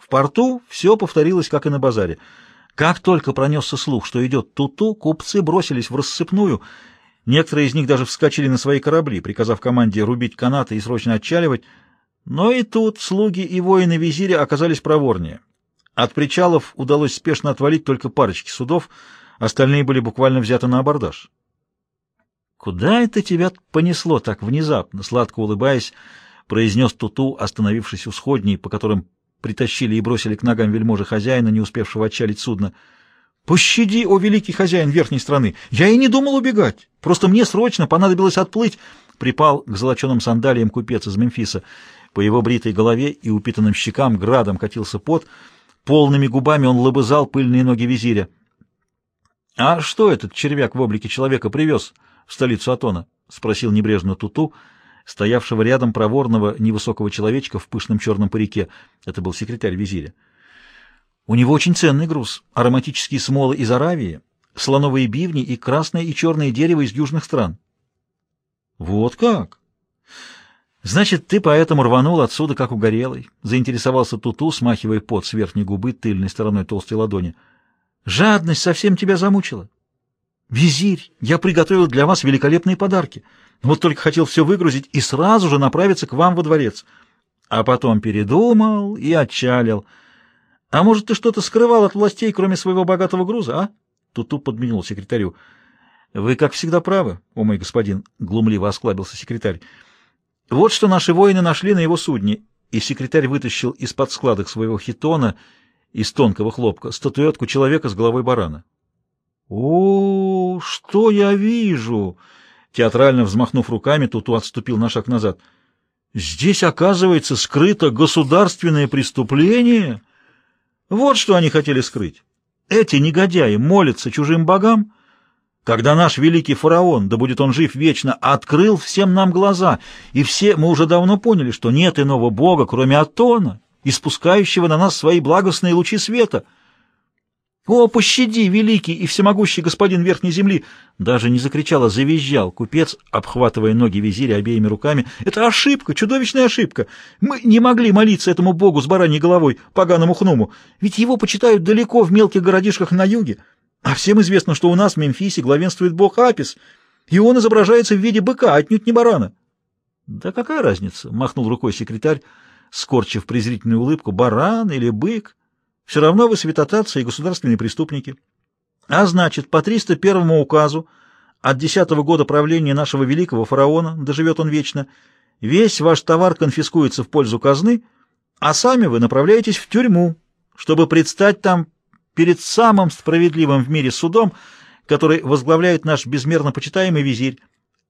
В порту все повторилось, как и на базаре. Как только пронесся слух, что идет Туту, купцы бросились в рассыпную. Некоторые из них даже вскочили на свои корабли, приказав команде рубить канаты и срочно отчаливать. Но и тут слуги и воины визиря оказались проворнее. От причалов удалось спешно отвалить только парочки судов, остальные были буквально взяты на абордаж. «Куда это тебя понесло так внезапно?» — сладко улыбаясь, произнес Туту, остановившись у сходней, по которым притащили и бросили к ногам вельможи хозяина, не успевшего отчалить судно. «Пощади, о великий хозяин верхней страны! Я и не думал убегать! Просто мне срочно понадобилось отплыть!» Припал к золоченым сандалиям купец из Мемфиса. По его бритой голове и упитанным щекам градом катился пот. Полными губами он лобызал пыльные ноги визиря. «А что этот червяк в облике человека привез в столицу Атона?» — спросил небрежно Туту, стоявшего рядом проворного невысокого человечка в пышном черном парике. Это был секретарь визиря. «У него очень ценный груз. Ароматические смолы из Аравии, слоновые бивни и красное и черное дерево из южных стран». «Вот как?» «Значит, ты поэтому рванул отсюда, как угорелый», — заинтересовался Туту, смахивая пот с верхней губы тыльной стороной толстой ладони. «Жадность совсем тебя замучила». «Визирь, я приготовил для вас великолепные подарки. Вот только хотел все выгрузить и сразу же направиться к вам во дворец. А потом передумал и отчалил. А может, ты что-то скрывал от властей, кроме своего богатого груза, а?» Туту подменил секретарю. «Вы, как всегда, правы, о мой господин», — глумливо осклабился секретарь. Вот что наши воины нашли на его судне, и секретарь вытащил из-под складок своего хитона из тонкого хлопка статуэтку человека с головой барана. «О, что я вижу!» Театрально взмахнув руками, Туту отступил на шаг назад. «Здесь, оказывается, скрыто государственное преступление? Вот что они хотели скрыть. Эти негодяи молятся чужим богам, когда наш великий фараон, да будет он жив вечно, открыл всем нам глаза, и все мы уже давно поняли, что нет иного бога, кроме Атона, испускающего на нас свои благостные лучи света. «О, пощади, великий и всемогущий господин Верхней Земли!» Даже не закричал, а завизжал купец, обхватывая ноги визиря обеими руками. «Это ошибка, чудовищная ошибка! Мы не могли молиться этому богу с бараньей головой, поганому хнуму, ведь его почитают далеко в мелких городишках на юге». А всем известно, что у нас в Мемфисе главенствует бог Апис, и он изображается в виде быка, отнюдь не барана. — Да какая разница? — махнул рукой секретарь, скорчив презрительную улыбку. — Баран или бык? Все равно вы святотатцы и государственные преступники. А значит, по 301 указу от десятого года правления нашего великого фараона, доживет он вечно, весь ваш товар конфискуется в пользу казны, а сами вы направляетесь в тюрьму, чтобы предстать там перед самым справедливым в мире судом, который возглавляет наш безмерно почитаемый визирь.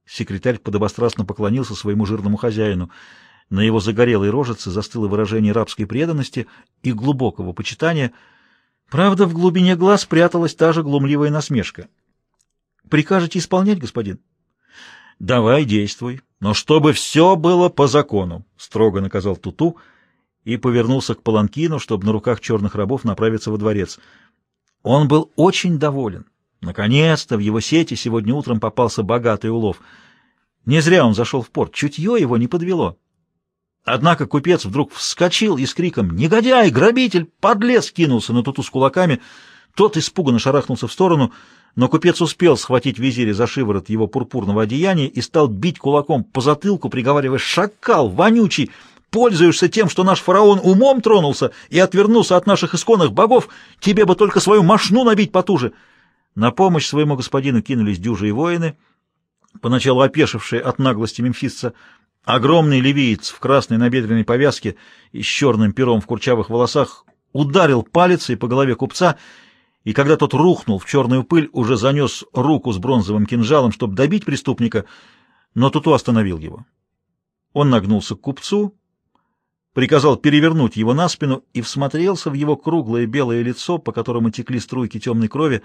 Секретарь подобострастно поклонился своему жирному хозяину. На его загорелой рожице застыло выражение рабской преданности и глубокого почитания. Правда, в глубине глаз пряталась та же глумливая насмешка. «Прикажете исполнять, господин?» «Давай, действуй, но чтобы все было по закону», — строго наказал Туту, — и повернулся к Паланкину, чтобы на руках черных рабов направиться во дворец. Он был очень доволен. Наконец-то в его сети сегодня утром попался богатый улов. Не зря он зашел в порт, чутье его не подвело. Однако купец вдруг вскочил и с криком «Негодяй! Грабитель! Подлец!» кинулся на туту с кулаками. Тот испуганно шарахнулся в сторону, но купец успел схватить визиря за шиворот его пурпурного одеяния и стал бить кулаком по затылку, приговаривая «Шакал! Вонючий! пользуешься тем, что наш фараон умом тронулся и отвернулся от наших исконных богов, тебе бы только свою мошну набить потуже. На помощь своему господину кинулись дюжи воины, поначалу опешившие от наглости мемфисца. Огромный ливиец в красной набедренной повязке и с черным пером в курчавых волосах ударил палицей по голове купца, и когда тот рухнул в черную пыль, уже занес руку с бронзовым кинжалом, чтобы добить преступника, но Туту остановил его. Он нагнулся к купцу приказал перевернуть его на спину и всмотрелся в его круглое белое лицо, по которому текли струйки темной крови.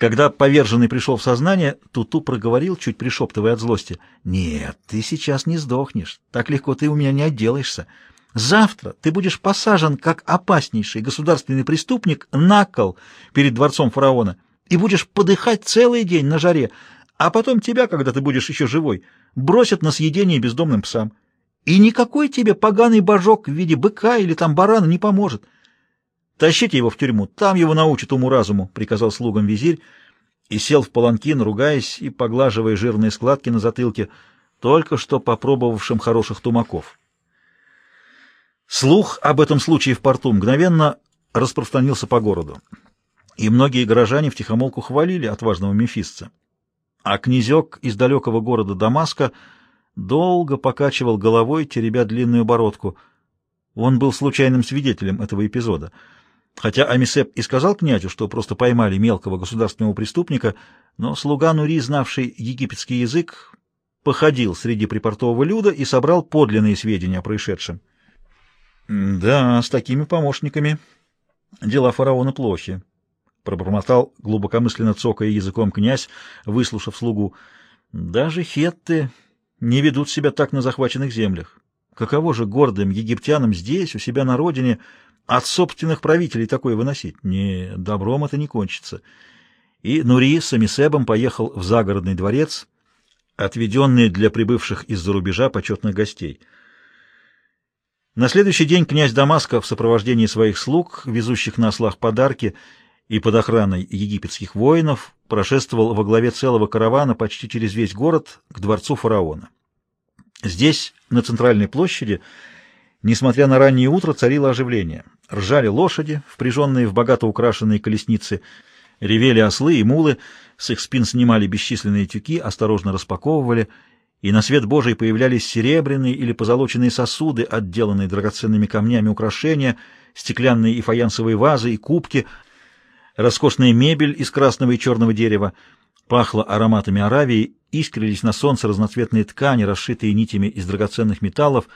Когда поверженный пришел в сознание, Туту проговорил, чуть пришептывая от злости, «Нет, ты сейчас не сдохнешь, так легко ты у меня не отделаешься. Завтра ты будешь посажен, как опаснейший государственный преступник, на кол перед дворцом фараона и будешь подыхать целый день на жаре, а потом тебя, когда ты будешь еще живой, бросят на съедение бездомным псам. И никакой тебе поганый божок в виде быка или там барана не поможет. Тащите его в тюрьму, там его научат уму-разуму, — приказал слугам визирь, и сел в паланкин, ругаясь и поглаживая жирные складки на затылке, только что попробовавшим хороших тумаков. Слух об этом случае в порту мгновенно распространился по городу, и многие горожане втихомолку хвалили отважного мефисца. А князек из далекого города Дамаска долго покачивал головой, теребя длинную бородку. Он был случайным свидетелем этого эпизода. Хотя Амисеп и сказал князю, что просто поймали мелкого государственного преступника, но слуга Нури, знавший египетский язык, походил среди припортового люда и собрал подлинные сведения о происшедшем. «Да, с такими помощниками дела фараона плохи», — пробормотал глубокомысленно цокая языком князь, выслушав слугу. «Даже хетты не ведут себя так на захваченных землях. Каково же гордым египтянам здесь, у себя на родине, от собственных правителей такое выносить? Не, добром это не кончится». И Нури с Амисебом поехал в загородный дворец, отведенный для прибывших из-за рубежа почетных гостей — на следующий день князь Дамаска в сопровождении своих слуг, везущих на ослах подарки и под охраной египетских воинов, прошествовал во главе целого каравана почти через весь город к дворцу фараона. Здесь, на центральной площади, несмотря на раннее утро, царило оживление. Ржали лошади, впряженные в богато украшенные колесницы, ревели ослы и мулы, с их спин снимали бесчисленные тюки, осторожно распаковывали — и на свет Божий появлялись серебряные или позолоченные сосуды, отделанные драгоценными камнями украшения, стеклянные и фаянсовые вазы и кубки, роскошная мебель из красного и черного дерева, пахло ароматами Аравии, искрились на солнце разноцветные ткани, расшитые нитями из драгоценных металлов,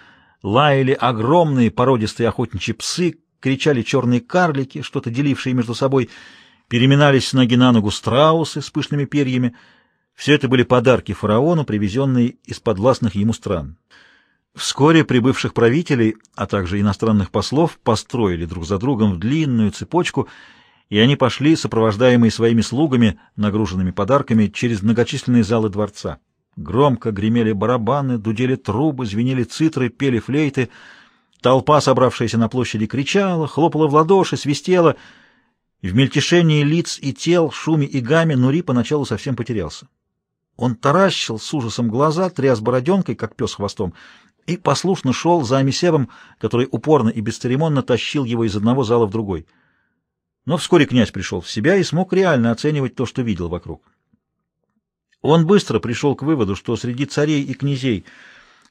лаяли огромные породистые охотничьи псы, кричали черные карлики, что-то делившие между собой, переминались с ноги на ногу страусы с пышными перьями — все это были подарки фараону, привезенные из подвластных ему стран. Вскоре прибывших правителей, а также иностранных послов, построили друг за другом в длинную цепочку, и они пошли, сопровождаемые своими слугами, нагруженными подарками, через многочисленные залы дворца. Громко гремели барабаны, дудели трубы, звенели цитры, пели флейты. Толпа, собравшаяся на площади, кричала, хлопала в ладоши, свистела. В мельтешении лиц и тел, шуме и гаме Нури поначалу совсем потерялся. Он таращил с ужасом глаза, тряс бороденкой, как пес хвостом, и послушно шел за Амисебом, который упорно и бесцеремонно тащил его из одного зала в другой. Но вскоре князь пришел в себя и смог реально оценивать то, что видел вокруг. Он быстро пришел к выводу, что среди царей и князей,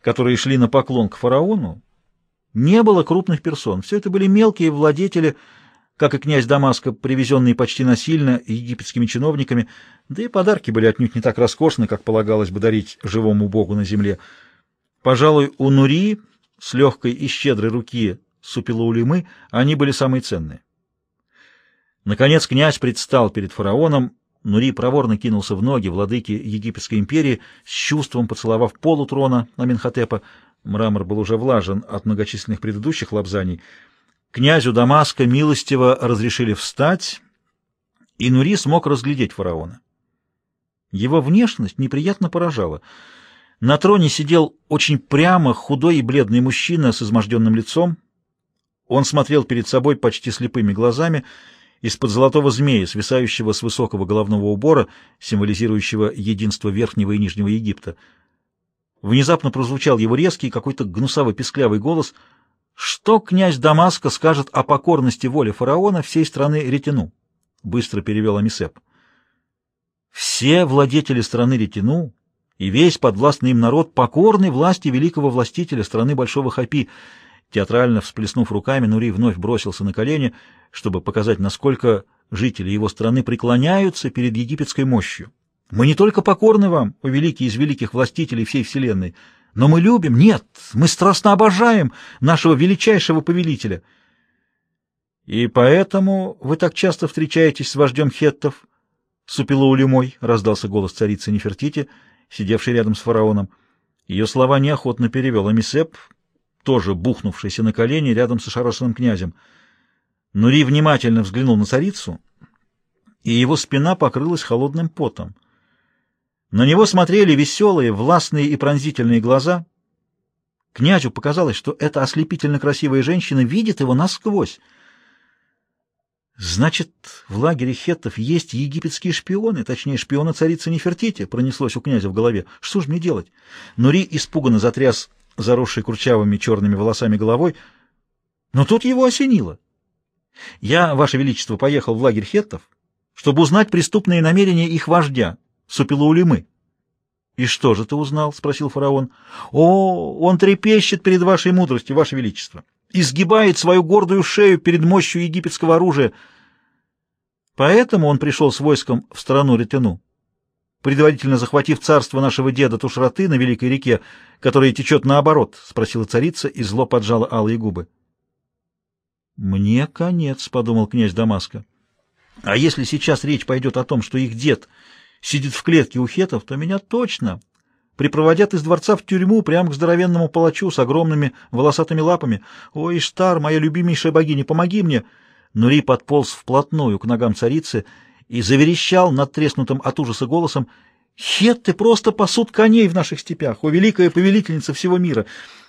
которые шли на поклон к фараону, не было крупных персон. Все это были мелкие владетели, как и князь Дамаска, привезенный почти насильно египетскими чиновниками, да и подарки были отнюдь не так роскошны, как полагалось бы дарить живому богу на земле. Пожалуй, у Нури с легкой и щедрой руки Супилаулимы они были самые ценные. Наконец князь предстал перед фараоном, Нури проворно кинулся в ноги владыки Египетской империи, с чувством поцеловав полу трона Аминхотепа. Мрамор был уже влажен от многочисленных предыдущих лапзаний — Князю Дамаска милостиво разрешили встать, и Нури смог разглядеть фараона. Его внешность неприятно поражала. На троне сидел очень прямо худой и бледный мужчина с изможденным лицом. Он смотрел перед собой почти слепыми глазами из-под золотого змея, свисающего с высокого головного убора, символизирующего единство Верхнего и Нижнего Египта. Внезапно прозвучал его резкий, какой-то гнусаво-песклявый голос — что князь Дамаска скажет о покорности воли фараона всей страны Ретину? Быстро перевел Амисеп. Все владетели страны Ретину и весь подвластный им народ покорны власти великого властителя страны Большого Хапи. Театрально всплеснув руками, Нури вновь бросился на колени, чтобы показать, насколько жители его страны преклоняются перед египетской мощью. Мы не только покорны вам, о великий из великих властителей всей вселенной, но мы любим, нет, мы страстно обожаем нашего величайшего повелителя. И поэтому вы так часто встречаетесь с вождем хеттов, Супилаулюмой, — раздался голос царицы Нефертити, сидевшей рядом с фараоном. Ее слова неохотно перевел Амисеп, тоже бухнувшийся на колени рядом с ошарашенным князем. Нури внимательно взглянул на царицу, и его спина покрылась холодным потом. На него смотрели веселые, властные и пронзительные глаза, Князю показалось, что эта ослепительно красивая женщина видит его насквозь. «Значит, в лагере хеттов есть египетские шпионы, точнее, шпионы царицы Нефертити», — пронеслось у князя в голове. «Что ж мне делать?» Нури испуганно затряс заросший курчавыми черными волосами головой, но тут его осенило. «Я, Ваше Величество, поехал в лагерь хеттов, чтобы узнать преступные намерения их вождя, Супилаулимы». «И что же ты узнал?» — спросил фараон. «О, он трепещет перед вашей мудростью, Ваше Величество, изгибает свою гордую шею перед мощью египетского оружия. Поэтому он пришел с войском в страну Ретену, предварительно захватив царство нашего деда Тушраты на Великой реке, которая течет наоборот?» — спросила царица и зло поджала алые губы. «Мне конец», — подумал князь Дамаска. «А если сейчас речь пойдет о том, что их дед сидит в клетке у хетов, то меня точно припроводят из дворца в тюрьму прямо к здоровенному палачу с огромными волосатыми лапами. Ой, Штар, моя любимейшая богиня, помоги мне!» Нури подполз вплотную к ногам царицы и заверещал над треснутым от ужаса голосом «Хетты просто пасут коней в наших степях, о великая повелительница всего мира!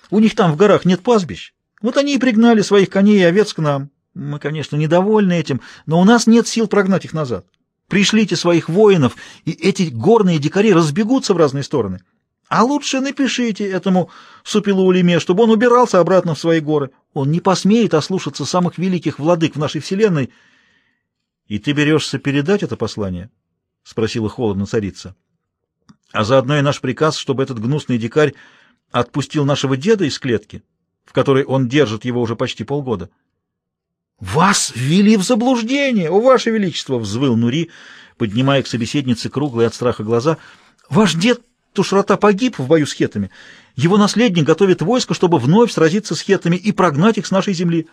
У них там в горах нет пастбищ, вот они и пригнали своих коней и овец к нам. Мы, конечно, недовольны этим, но у нас нет сил прогнать их назад. Пришлите своих воинов, и эти горные дикари разбегутся в разные стороны. А лучше напишите этому Супилу-Улиме, чтобы он убирался обратно в свои горы. Он не посмеет ослушаться самых великих владык в нашей вселенной. — И ты берешься передать это послание? — спросила холодно царица. — А заодно и наш приказ, чтобы этот гнусный дикарь отпустил нашего деда из клетки? — в которой он держит его уже почти полгода. «Вас ввели в заблуждение, о ваше величество!» — взвыл Нури, поднимая к собеседнице круглые от страха глаза. «Ваш дед Тушрата погиб в бою с хетами. Его наследник готовит войско, чтобы вновь сразиться с хетами и прогнать их с нашей земли».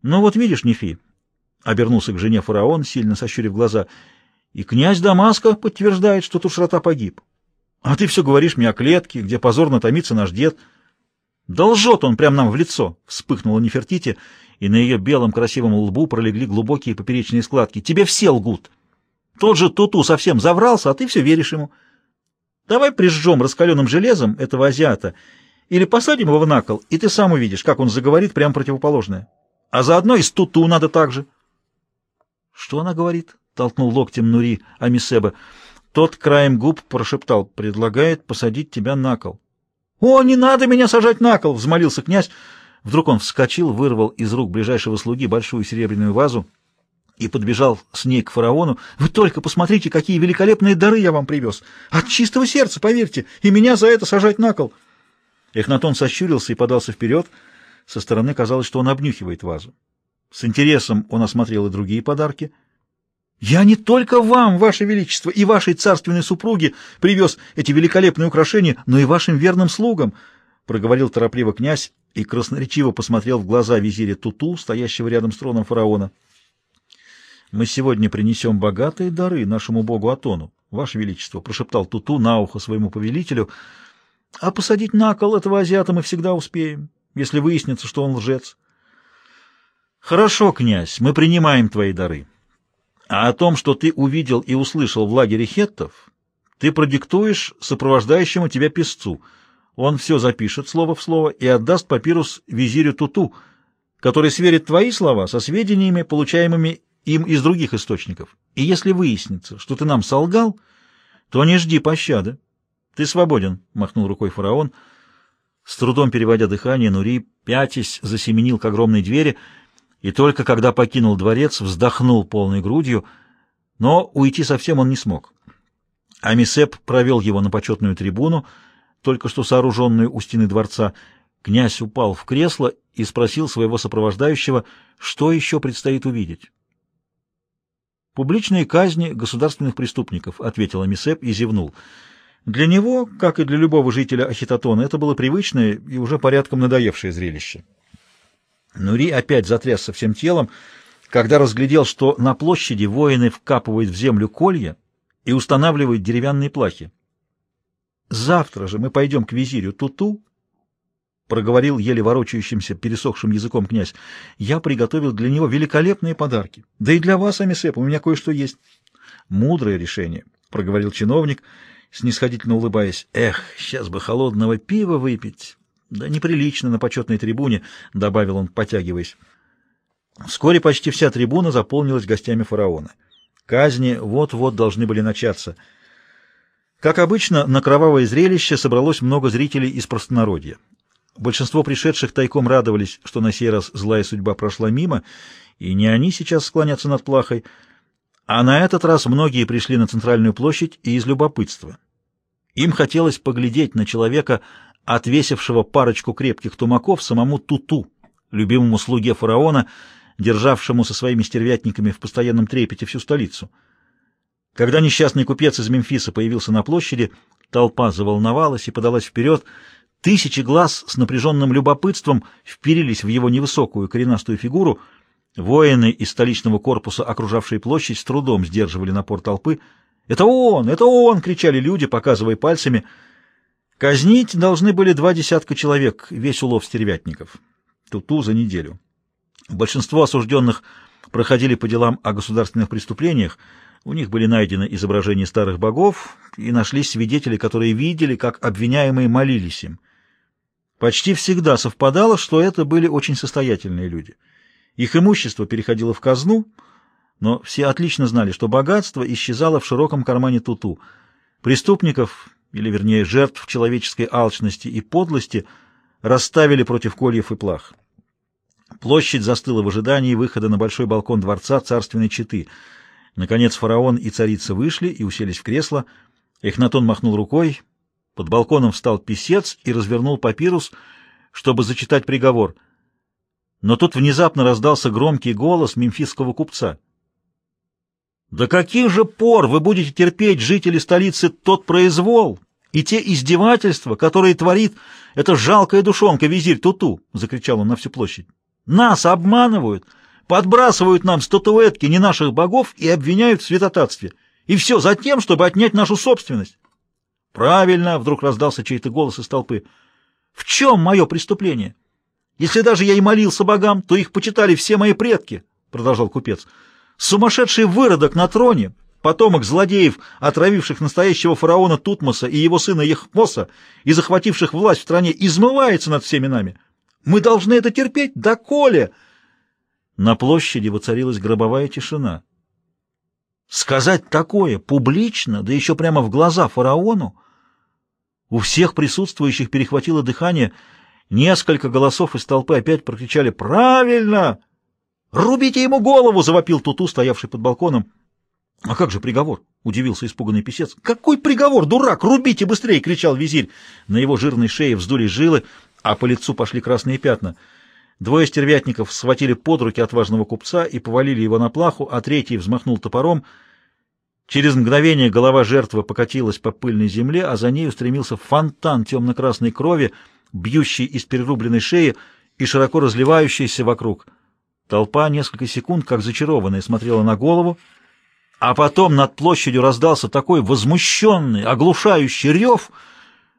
«Ну вот видишь, Нефи», — обернулся к жене фараон, сильно сощурив глаза, — «и князь Дамаска подтверждает, что Тушрата погиб. А ты все говоришь мне о клетке, где позорно томится наш дед». «Да лжет он прямо нам в лицо!» — вспыхнула Нефертити, и на ее белом красивом лбу пролегли глубокие поперечные складки. «Тебе все лгут! Тот же Туту совсем заврался, а ты все веришь ему. Давай прижжем раскаленным железом этого азиата или посадим его в накол, и ты сам увидишь, как он заговорит прямо противоположное. А заодно и с Туту надо так же». «Что она говорит?» — толкнул локтем Нури Амисеба. Тот краем губ прошептал, предлагает посадить тебя на кол. «О, не надо меня сажать на кол!» — взмолился князь. Вдруг он вскочил, вырвал из рук ближайшего слуги большую серебряную вазу и подбежал с ней к фараону. «Вы только посмотрите, какие великолепные дары я вам привез! От чистого сердца, поверьте, и меня за это сажать на кол!» Эхнатон сощурился и подался вперед. Со стороны казалось, что он обнюхивает вазу. С интересом он осмотрел и другие подарки — я не только вам, ваше величество, и вашей царственной супруге привез эти великолепные украшения, но и вашим верным слугам, — проговорил торопливо князь и красноречиво посмотрел в глаза визиря Туту, стоящего рядом с троном фараона. — Мы сегодня принесем богатые дары нашему богу Атону, ваше величество, — прошептал Туту на ухо своему повелителю, — а посадить на кол этого азиата мы всегда успеем, если выяснится, что он лжец. — Хорошо, князь, мы принимаем твои дары. А о том, что ты увидел и услышал в лагере хеттов, ты продиктуешь сопровождающему тебя песцу. Он все запишет слово в слово и отдаст папирус визирю Туту, который сверит твои слова со сведениями, получаемыми им из других источников. И если выяснится, что ты нам солгал, то не жди пощады. Ты свободен, — махнул рукой фараон. С трудом переводя дыхание, Нури, пятясь, засеменил к огромной двери — и только когда покинул дворец, вздохнул полной грудью, но уйти совсем он не смог. Амисеп провел его на почетную трибуну, только что сооруженную у стены дворца. Князь упал в кресло и спросил своего сопровождающего, что еще предстоит увидеть. «Публичные казни государственных преступников», — ответил Амисеп и зевнул. Для него, как и для любого жителя Ахитотона, это было привычное и уже порядком надоевшее зрелище. Нури опять затрясся всем телом, когда разглядел, что на площади воины вкапывают в землю колья и устанавливают деревянные плахи. «Завтра же мы пойдем к визирю Туту», — проговорил еле ворочающимся, пересохшим языком князь. «Я приготовил для него великолепные подарки. Да и для вас, Амисеп, у меня кое-что есть». «Мудрое решение», — проговорил чиновник, снисходительно улыбаясь. «Эх, сейчас бы холодного пива выпить». Да неприлично на почетной трибуне, — добавил он, потягиваясь. Вскоре почти вся трибуна заполнилась гостями фараона. Казни вот-вот должны были начаться. Как обычно, на кровавое зрелище собралось много зрителей из простонародья. Большинство пришедших тайком радовались, что на сей раз злая судьба прошла мимо, и не они сейчас склонятся над плахой, а на этот раз многие пришли на центральную площадь и из любопытства. Им хотелось поглядеть на человека, отвесившего парочку крепких тумаков самому Туту, любимому слуге фараона, державшему со своими стервятниками в постоянном трепете всю столицу. Когда несчастный купец из Мемфиса появился на площади, толпа заволновалась и подалась вперед, Тысячи глаз с напряженным любопытством вперились в его невысокую коренастую фигуру. Воины из столичного корпуса, окружавшие площадь, с трудом сдерживали напор толпы. «Это он! Это он!» — кричали люди, показывая пальцами. Казнить должны были два десятка человек, весь улов стервятников. Туту за неделю. Большинство осужденных проходили по делам о государственных преступлениях, у них были найдены изображения старых богов, и нашлись свидетели, которые видели, как обвиняемые молились им. Почти всегда совпадало, что это были очень состоятельные люди. Их имущество переходило в казну, но все отлично знали, что богатство исчезало в широком кармане Туту. Преступников, или вернее жертв человеческой алчности и подлости, расставили против кольев и плах. Площадь застыла в ожидании выхода на большой балкон дворца царственной четы. Наконец фараон и царица вышли и уселись в кресло. Эхнатон махнул рукой, под балконом встал писец и развернул папирус, чтобы зачитать приговор. Но тут внезапно раздался громкий голос мемфисского купца. «До каких же пор вы будете терпеть, жители столицы, тот произвол и те издевательства, которые творит эта жалкая душонка, визирь Туту?» — закричал он на всю площадь. «Нас обманывают, подбрасывают нам статуэтки не наших богов и обвиняют в святотатстве. И все за тем, чтобы отнять нашу собственность. «Правильно!» — вдруг раздался чей-то голос из толпы. «В чем мое преступление? Если даже я и молился богам, то их почитали все мои предки», — продолжал купец. «Сумасшедший выродок на троне, потомок злодеев, отравивших настоящего фараона Тутмоса и его сына Ехмоса и захвативших власть в стране, измывается над всеми нами. Мы должны это терпеть, доколе!» На площади воцарилась гробовая тишина. Сказать такое публично, да еще прямо в глаза фараону, у всех присутствующих перехватило дыхание. Несколько голосов из толпы опять прокричали «Правильно!» «Рубите ему голову!» — завопил Туту, стоявший под балконом. «А как же приговор?» — удивился испуганный писец. «Какой приговор, дурак? Рубите быстрее!» — кричал визирь. На его жирной шее вздулись жилы, а по лицу пошли красные пятна. Двое стервятников схватили под руки отважного купца и повалили его на плаху, а третий взмахнул топором — Через мгновение голова жертвы покатилась по пыльной земле, а за ней устремился фонтан темно-красной крови, бьющий из перерубленной шеи и широко разливающийся вокруг. Толпа несколько секунд, как зачарованная, смотрела на голову, а потом над площадью раздался такой возмущенный, оглушающий рев,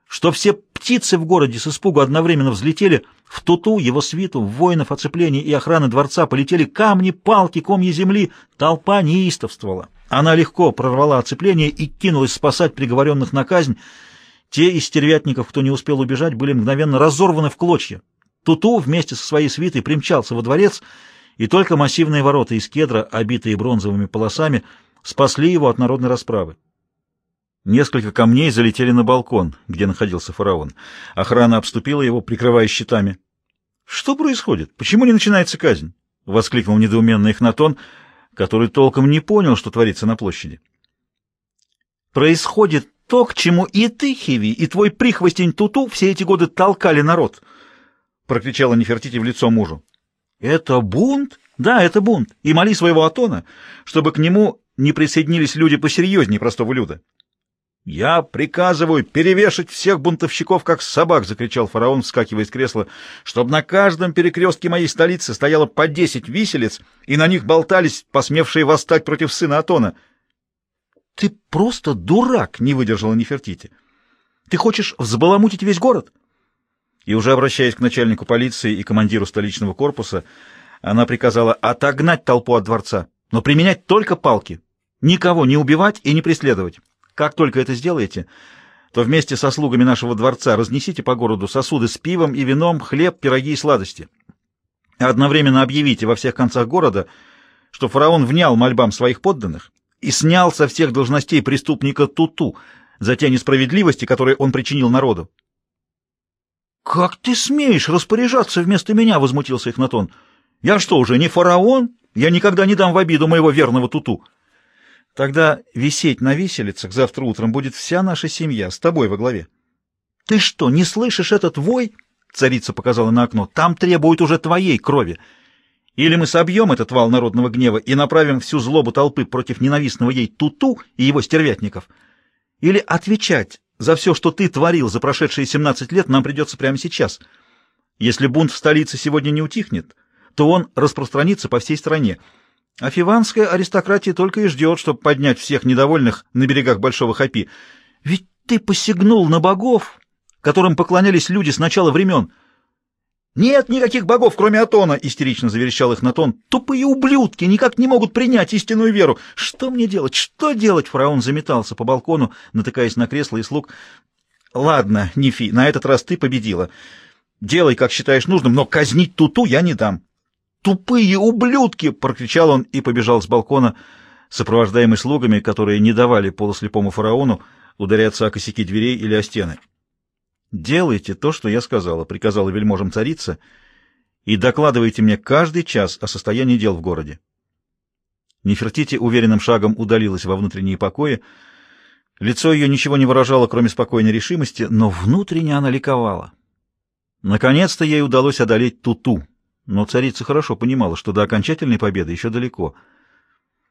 что все птицы в городе с испугу одновременно взлетели в туту, его свиту, в воинов оцепления и охраны дворца полетели камни, палки, комья земли, толпа неистовствовала. Она легко прорвала оцепление и кинулась спасать приговоренных на казнь. Те из стервятников, кто не успел убежать, были мгновенно разорваны в клочья. Туту вместе со своей свитой примчался во дворец, и только массивные ворота из кедра, обитые бронзовыми полосами, спасли его от народной расправы. Несколько камней залетели на балкон, где находился фараон. Охрана обступила его, прикрывая щитами. — Что происходит? Почему не начинается казнь? — воскликнул недоуменный Эхнатон — который толком не понял, что творится на площади. «Происходит то, к чему и ты, Хиви, и твой прихвостень Туту все эти годы толкали народ!» — прокричала Нефертити в лицо мужу. «Это бунт? Да, это бунт. И моли своего Атона, чтобы к нему не присоединились люди посерьезнее простого люда». «Я приказываю перевешать всех бунтовщиков, как собак!» — закричал фараон, вскакивая из кресла, «чтобы на каждом перекрестке моей столицы стояло по десять виселиц, и на них болтались посмевшие восстать против сына Атона». «Ты просто дурак!» — не выдержала Нефертити. «Ты хочешь взбаламутить весь город?» И уже обращаясь к начальнику полиции и командиру столичного корпуса, она приказала отогнать толпу от дворца, но применять только палки, никого не убивать и не преследовать. Как только это сделаете, то вместе со слугами нашего дворца разнесите по городу сосуды с пивом и вином, хлеб, пироги и сладости. Одновременно объявите во всех концах города, что фараон внял мольбам своих подданных и снял со всех должностей преступника Туту за те несправедливости, которые он причинил народу. «Как ты смеешь распоряжаться вместо меня?» — возмутился Эхнатон. «Я что, уже не фараон? Я никогда не дам в обиду моего верного Туту». «Тогда висеть на виселицах завтра утром будет вся наша семья, с тобой во главе». «Ты что, не слышишь этот вой?» — царица показала на окно. «Там требуют уже твоей крови. Или мы собьем этот вал народного гнева и направим всю злобу толпы против ненавистного ей Туту и его стервятников. Или отвечать за все, что ты творил за прошедшие 17 лет, нам придется прямо сейчас. Если бунт в столице сегодня не утихнет, то он распространится по всей стране. А фиванская аристократия только и ждет, чтобы поднять всех недовольных на берегах Большого Хапи. Ведь ты посягнул на богов, которым поклонялись люди с начала времен. «Нет никаких богов, кроме Атона!» — истерично заверещал их Натон. «Тупые ублюдки никак не могут принять истинную веру! Что мне делать? Что делать?» Фараон заметался по балкону, натыкаясь на кресло и слуг. «Ладно, Нефи, на этот раз ты победила. Делай, как считаешь нужным, но казнить Туту я не дам». «Тупые ублюдки!» — прокричал он и побежал с балкона, сопровождаемый слугами, которые не давали полуслепому фараону ударяться о косяки дверей или о стены. «Делайте то, что я сказала», — приказала вельможам царица, «и докладывайте мне каждый час о состоянии дел в городе». Нефертити уверенным шагом удалилась во внутренние покои. Лицо ее ничего не выражало, кроме спокойной решимости, но внутренне она ликовала. Наконец-то ей удалось одолеть Туту, но царица хорошо понимала, что до окончательной победы еще далеко —